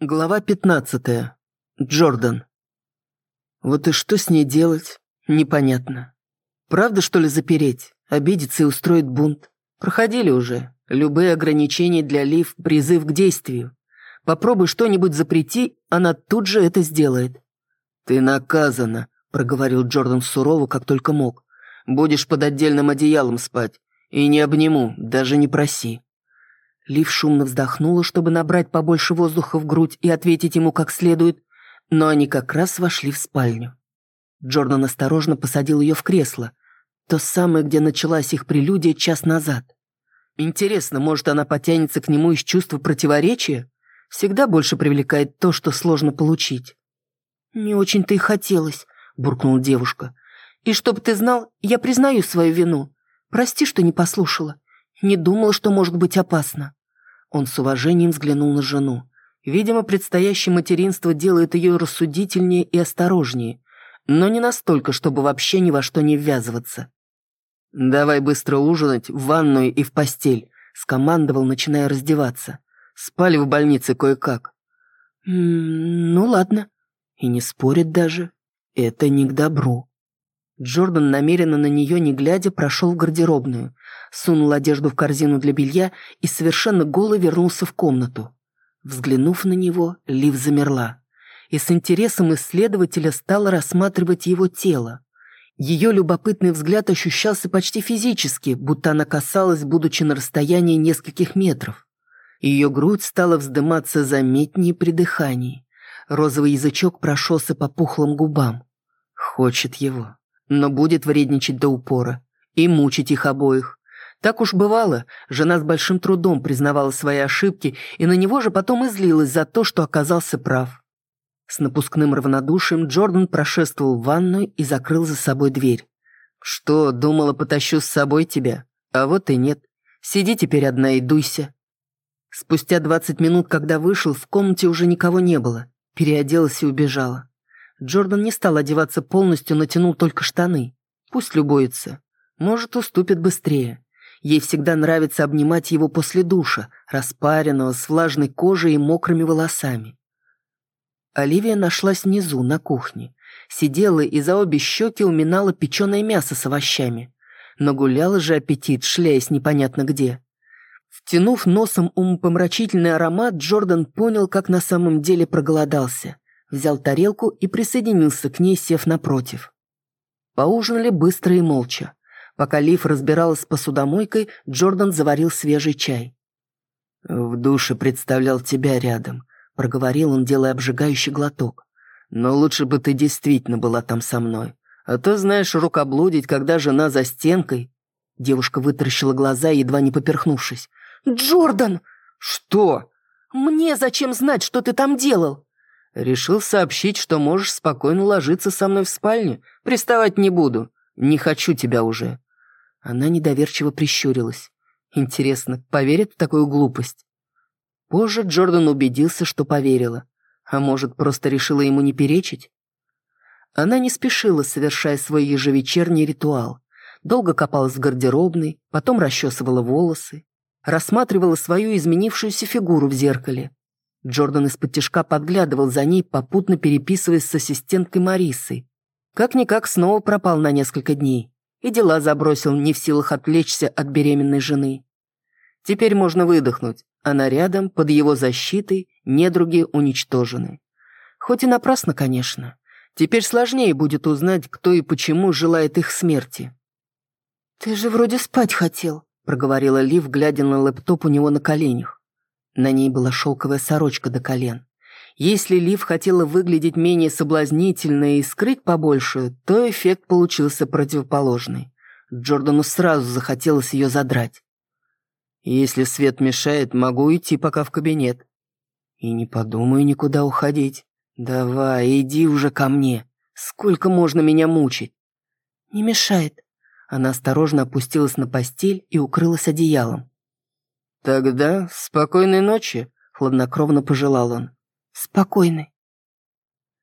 Глава 15. Джордан. Вот и что с ней делать? Непонятно. Правда, что ли, запереть? Обидеться и устроить бунт? Проходили уже. Любые ограничения для Лив – призыв к действию. Попробуй что-нибудь запрети, она тут же это сделает. «Ты наказана», – проговорил Джордан сурово, как только мог. «Будешь под отдельным одеялом спать. И не обниму, даже не проси». Лив шумно вздохнула, чтобы набрать побольше воздуха в грудь и ответить ему как следует, но они как раз вошли в спальню. Джордан осторожно посадил ее в кресло, то самое, где началась их прелюдия час назад. Интересно, может, она потянется к нему из чувства противоречия? Всегда больше привлекает то, что сложно получить. «Не очень-то и хотелось», — буркнула девушка. «И чтобы ты знал, я признаю свою вину. Прости, что не послушала. Не думала, что может быть опасно». Он с уважением взглянул на жену. Видимо, предстоящее материнство делает ее рассудительнее и осторожнее, но не настолько, чтобы вообще ни во что не ввязываться. «Давай быстро ужинать, в ванную и в постель», — скомандовал, начиная раздеваться. «Спали в больнице кое-как». «М -м, «Ну ладно». И не спорит даже. Это не к добру. Джордан намеренно на нее не глядя прошел в гардеробную, сунул одежду в корзину для белья и совершенно голый вернулся в комнату. Взглянув на него, Лив замерла и с интересом исследователя стала рассматривать его тело. Ее любопытный взгляд ощущался почти физически, будто она касалась, будучи на расстоянии нескольких метров. Ее грудь стала вздыматься заметнее при дыхании. Розовый язычок прошелся по пухлым губам. Хочет его но будет вредничать до упора и мучить их обоих. Так уж бывало, жена с большим трудом признавала свои ошибки и на него же потом излилась за то, что оказался прав. С напускным равнодушием Джордан прошествовал в ванную и закрыл за собой дверь. «Что, думала, потащу с собой тебя? А вот и нет. Сиди теперь одна и дуйся». Спустя двадцать минут, когда вышел, в комнате уже никого не было. Переоделась и убежала. Джордан не стал одеваться полностью, натянул только штаны. Пусть любуется. Может, уступит быстрее. Ей всегда нравится обнимать его после душа, распаренного, с влажной кожей и мокрыми волосами. Оливия нашлась внизу, на кухне. Сидела и за обе щеки уминала печеное мясо с овощами. Но гулял же аппетит, шляясь непонятно где. Втянув носом умопомрачительный аромат, Джордан понял, как на самом деле проголодался – взял тарелку и присоединился к ней, сев напротив. Поужинали быстро и молча. Пока Лив разбиралась с посудомойкой, Джордан заварил свежий чай. «В душе представлял тебя рядом», — проговорил он, делая обжигающий глоток. «Но лучше бы ты действительно была там со мной. А то, знаешь, рукоблудить, когда жена за стенкой...» Девушка вытаращила глаза, едва не поперхнувшись. «Джордан!» «Что?» «Мне зачем знать, что ты там делал?» Решил сообщить, что можешь спокойно ложиться со мной в спальне. Приставать не буду. Не хочу тебя уже». Она недоверчиво прищурилась. Интересно, поверит в такую глупость? Позже Джордан убедился, что поверила. А может, просто решила ему не перечить? Она не спешила, совершая свой ежевечерний ритуал. Долго копалась в гардеробной, потом расчесывала волосы, рассматривала свою изменившуюся фигуру в зеркале. Джордан из-под тяжка подглядывал за ней, попутно переписываясь с ассистенткой Марисой. Как-никак снова пропал на несколько дней. И дела забросил, не в силах отвлечься от беременной жены. Теперь можно выдохнуть. Она рядом, под его защитой, недруги уничтожены. Хоть и напрасно, конечно. Теперь сложнее будет узнать, кто и почему желает их смерти. «Ты же вроде спать хотел», — проговорила Лив, глядя на лэптоп у него на коленях. На ней была шелковая сорочка до колен. Если Лив хотела выглядеть менее соблазнительно и скрыть побольше, то эффект получился противоположный. Джордану сразу захотелось ее задрать. «Если свет мешает, могу идти пока в кабинет». «И не подумаю никуда уходить. Давай, иди уже ко мне. Сколько можно меня мучить?» «Не мешает». Она осторожно опустилась на постель и укрылась одеялом. «Тогда спокойной ночи», — хладнокровно пожелал он. «Спокойной».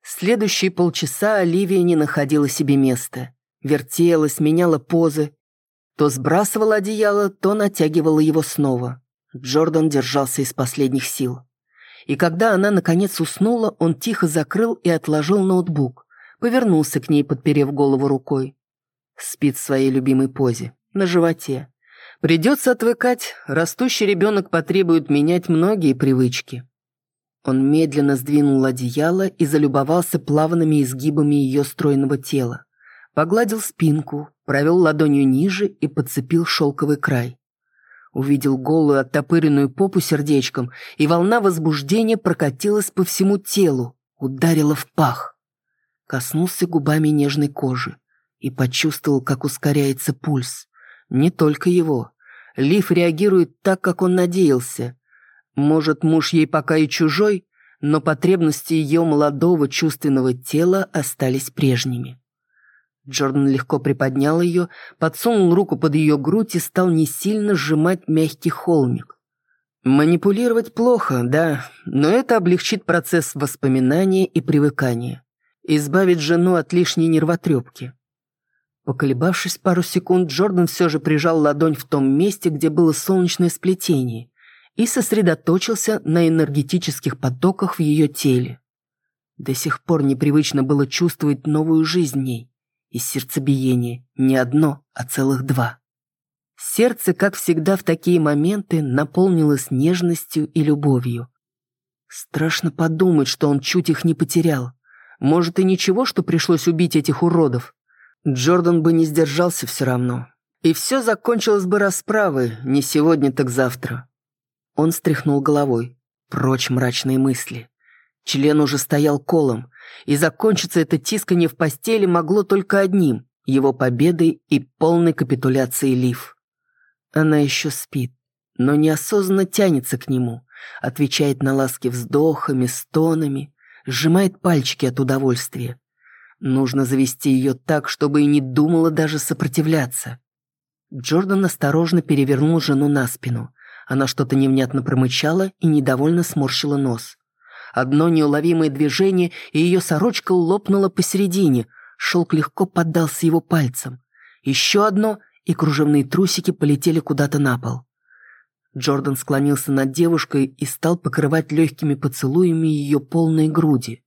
Следующие полчаса Оливия не находила себе места. Вертелась, меняла позы. То сбрасывала одеяло, то натягивала его снова. Джордан держался из последних сил. И когда она, наконец, уснула, он тихо закрыл и отложил ноутбук. Повернулся к ней, подперев голову рукой. Спит в своей любимой позе, на животе. Придется отвыкать, растущий ребенок потребует менять многие привычки. Он медленно сдвинул одеяло и залюбовался плавными изгибами ее стройного тела. Погладил спинку, провел ладонью ниже и подцепил шелковый край. Увидел голую оттопыренную попу сердечком, и волна возбуждения прокатилась по всему телу, ударила в пах. Коснулся губами нежной кожи и почувствовал, как ускоряется пульс. Не только его. Лив реагирует так, как он надеялся. Может, муж ей пока и чужой, но потребности ее молодого чувственного тела остались прежними. Джордан легко приподнял ее, подсунул руку под ее грудь и стал не сильно сжимать мягкий холмик. Манипулировать плохо, да, но это облегчит процесс воспоминания и привыкания. Избавит жену от лишней нервотрепки. Поколебавшись пару секунд, Джордан все же прижал ладонь в том месте, где было солнечное сплетение, и сосредоточился на энергетических потоках в ее теле. До сих пор непривычно было чувствовать новую жизнь в ней и сердцебиение не одно, а целых два. Сердце, как всегда в такие моменты, наполнилось нежностью и любовью. Страшно подумать, что он чуть их не потерял. Может, и ничего, что пришлось убить этих уродов. Джордан бы не сдержался все равно. И все закончилось бы расправой, не сегодня, так завтра. Он стряхнул головой. Прочь мрачные мысли. Член уже стоял колом, и закончиться это тискание в постели могло только одним – его победой и полной капитуляцией Лив. Она еще спит, но неосознанно тянется к нему, отвечает на ласки вздохами, стонами, сжимает пальчики от удовольствия. Нужно завести ее так, чтобы и не думала даже сопротивляться. Джордан осторожно перевернул жену на спину. Она что-то невнятно промычала и недовольно сморщила нос. Одно неуловимое движение, и ее сорочка лопнула посередине. Шелк легко поддался его пальцам. Еще одно, и кружевные трусики полетели куда-то на пол. Джордан склонился над девушкой и стал покрывать легкими поцелуями ее полные груди.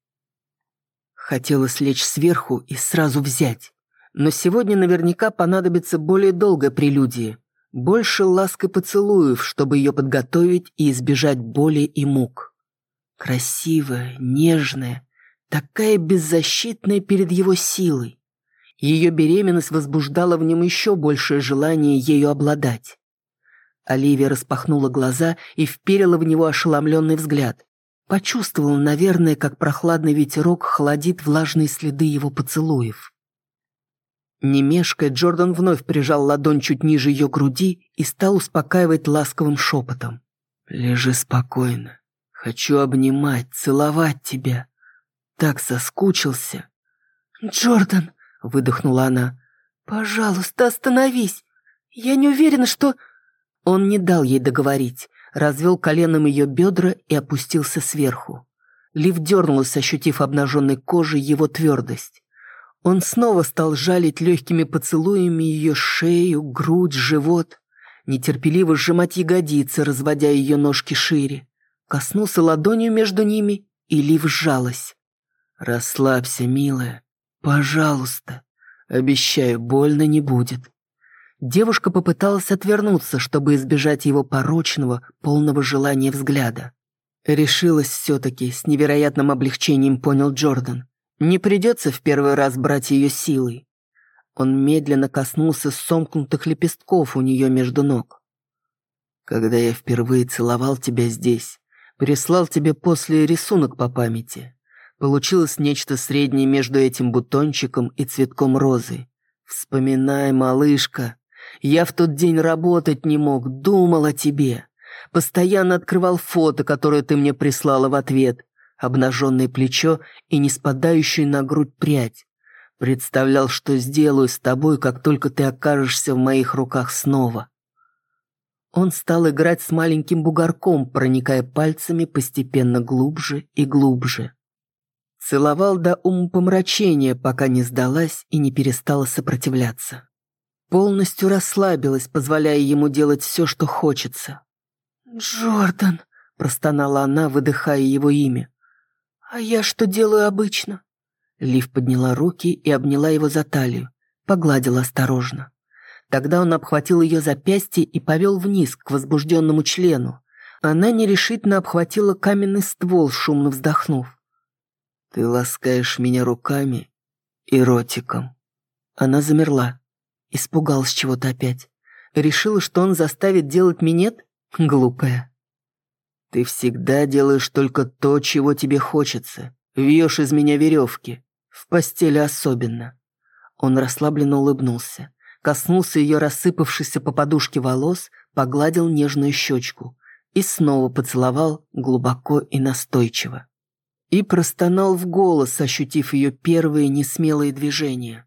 Хотелось лечь сверху и сразу взять. Но сегодня наверняка понадобится более долгая прелюдия. Больше ласк и поцелуев, чтобы ее подготовить и избежать боли и мук. Красивая, нежная, такая беззащитная перед его силой. Ее беременность возбуждала в нем еще большее желание ею обладать. Оливия распахнула глаза и вперила в него ошеломленный взгляд. Почувствовала, наверное, как прохладный ветерок холодит влажные следы его поцелуев. Не мешкая, Джордан вновь прижал ладонь чуть ниже ее груди и стал успокаивать ласковым шепотом. «Лежи спокойно. Хочу обнимать, целовать тебя. Так соскучился. «Джордан!» — выдохнула она. «Пожалуйста, остановись. Я не уверена, что...» Он не дал ей договорить, развел коленом ее бедра и опустился сверху. Лив дернулась, ощутив обнаженной кожей его твердость. Он снова стал жалить легкими поцелуями ее шею, грудь, живот, нетерпеливо сжимать ягодицы, разводя ее ножки шире коснулся ладонью между ними, и Лив сжалась. «Расслабься, милая. Пожалуйста. Обещаю, больно не будет». Девушка попыталась отвернуться, чтобы избежать его порочного, полного желания взгляда. Решилась все-таки, с невероятным облегчением понял Джордан. Не придется в первый раз брать ее силой. Он медленно коснулся сомкнутых лепестков у нее между ног. «Когда я впервые целовал тебя здесь, Прислал тебе после рисунок по памяти. Получилось нечто среднее между этим бутончиком и цветком розы. Вспоминай, малышка. Я в тот день работать не мог, думал о тебе. Постоянно открывал фото, которое ты мне прислала в ответ. Обнаженное плечо и не спадающую на грудь прядь. Представлял, что сделаю с тобой, как только ты окажешься в моих руках снова. Он стал играть с маленьким бугорком, проникая пальцами постепенно глубже и глубже. Целовал до умопомрачения, пока не сдалась и не перестала сопротивляться. Полностью расслабилась, позволяя ему делать все, что хочется. «Джордан!» – простонала она, выдыхая его имя. «А я что делаю обычно?» Лив подняла руки и обняла его за талию, погладила осторожно. Тогда он обхватил ее запястье и повел вниз, к возбужденному члену. Она нерешительно обхватила каменный ствол, шумно вздохнув. «Ты ласкаешь меня руками и ротиком». Она замерла, испугалась чего-то опять. Решила, что он заставит делать минет? Глупая. «Ты всегда делаешь только то, чего тебе хочется. Вьешь из меня веревки. В постели особенно». Он расслабленно улыбнулся коснулся ее рассыпавшейся по подушке волос, погладил нежную щечку и снова поцеловал глубоко и настойчиво. И простонал в голос, ощутив ее первые несмелые движения.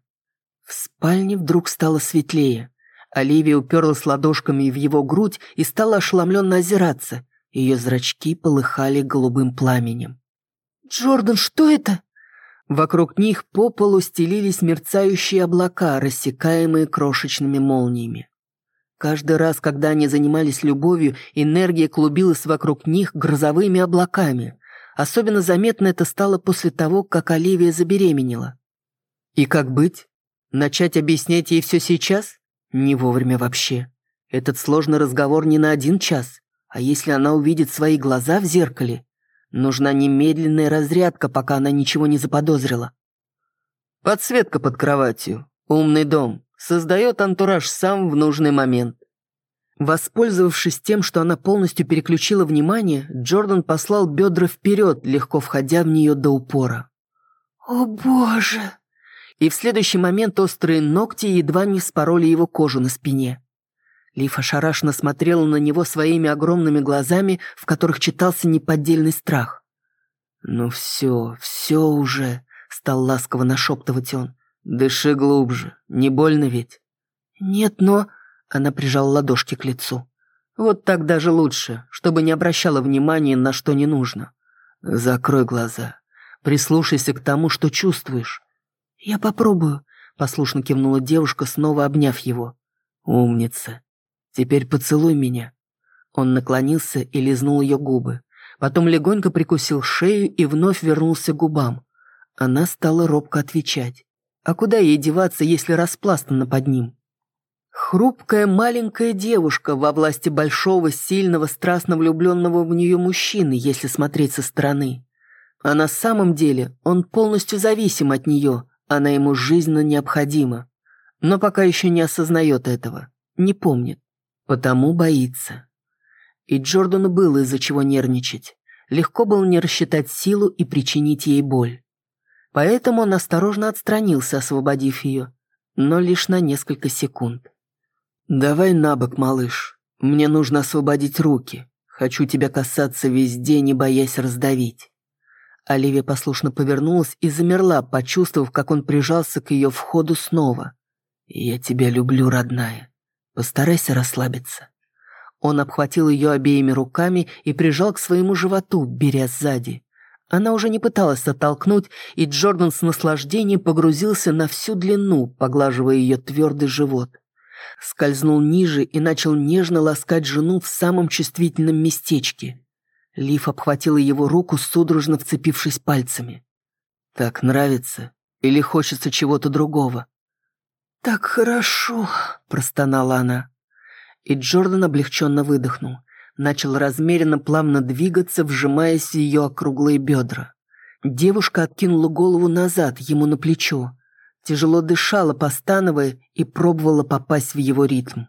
В спальне вдруг стало светлее. Оливия уперлась ладошками в его грудь и стала ошеломленно озираться. Ее зрачки полыхали голубым пламенем. «Джордан, что это?» Вокруг них по полу стелились мерцающие облака, рассекаемые крошечными молниями. Каждый раз, когда они занимались любовью, энергия клубилась вокруг них грозовыми облаками. Особенно заметно это стало после того, как Оливия забеременела. И как быть? Начать объяснять ей все сейчас? Не вовремя вообще. Этот сложный разговор не на один час. А если она увидит свои глаза в зеркале? Нужна немедленная разрядка, пока она ничего не заподозрила. Подсветка под кроватью. Умный дом. Создает антураж сам в нужный момент. Воспользовавшись тем, что она полностью переключила внимание, Джордан послал бедра вперед, легко входя в нее до упора. «О боже!» И в следующий момент острые ногти едва не спороли его кожу на спине. Лиф ошарашенно смотрела на него своими огромными глазами, в которых читался неподдельный страх. «Ну все, все уже», — стал ласково нашептывать он. «Дыши глубже, не больно ведь?» «Нет, но...» — она прижала ладошки к лицу. «Вот так даже лучше, чтобы не обращала внимания на что не нужно. Закрой глаза, прислушайся к тому, что чувствуешь». «Я попробую», — послушно кивнула девушка, снова обняв его. «Умница. Теперь поцелуй меня». Он наклонился и лизнул ее губы. Потом легонько прикусил шею и вновь вернулся к губам. Она стала робко отвечать. А куда ей деваться, если распластана под ним? Хрупкая маленькая девушка во власти большого, сильного, страстно влюбленного в нее мужчины, если смотреть со стороны. А на самом деле он полностью зависим от нее, она ему жизненно необходима. Но пока еще не осознает этого, не помнит. Потому боится. И Джордану было из-за чего нервничать. Легко было не рассчитать силу и причинить ей боль. Поэтому он осторожно отстранился, освободив ее, но лишь на несколько секунд. «Давай на бок, малыш. Мне нужно освободить руки. Хочу тебя касаться везде, не боясь раздавить». Оливия послушно повернулась и замерла, почувствовав, как он прижался к ее входу снова. «Я тебя люблю, родная. Постарайся расслабиться». Он обхватил ее обеими руками и прижал к своему животу, беря сзади. Она уже не пыталась оттолкнуть, и Джордан с наслаждением погрузился на всю длину, поглаживая ее твердый живот. Скользнул ниже и начал нежно ласкать жену в самом чувствительном местечке. Лив обхватила его руку, судорожно вцепившись пальцами. «Так нравится? Или хочется чего-то другого?» «Так хорошо», — простонала она. И Джордан облегченно выдохнул. Начал размеренно плавно двигаться, вжимаясь в ее округлые бедра. Девушка откинула голову назад, ему на плечо. Тяжело дышала, постановая, и пробовала попасть в его ритм.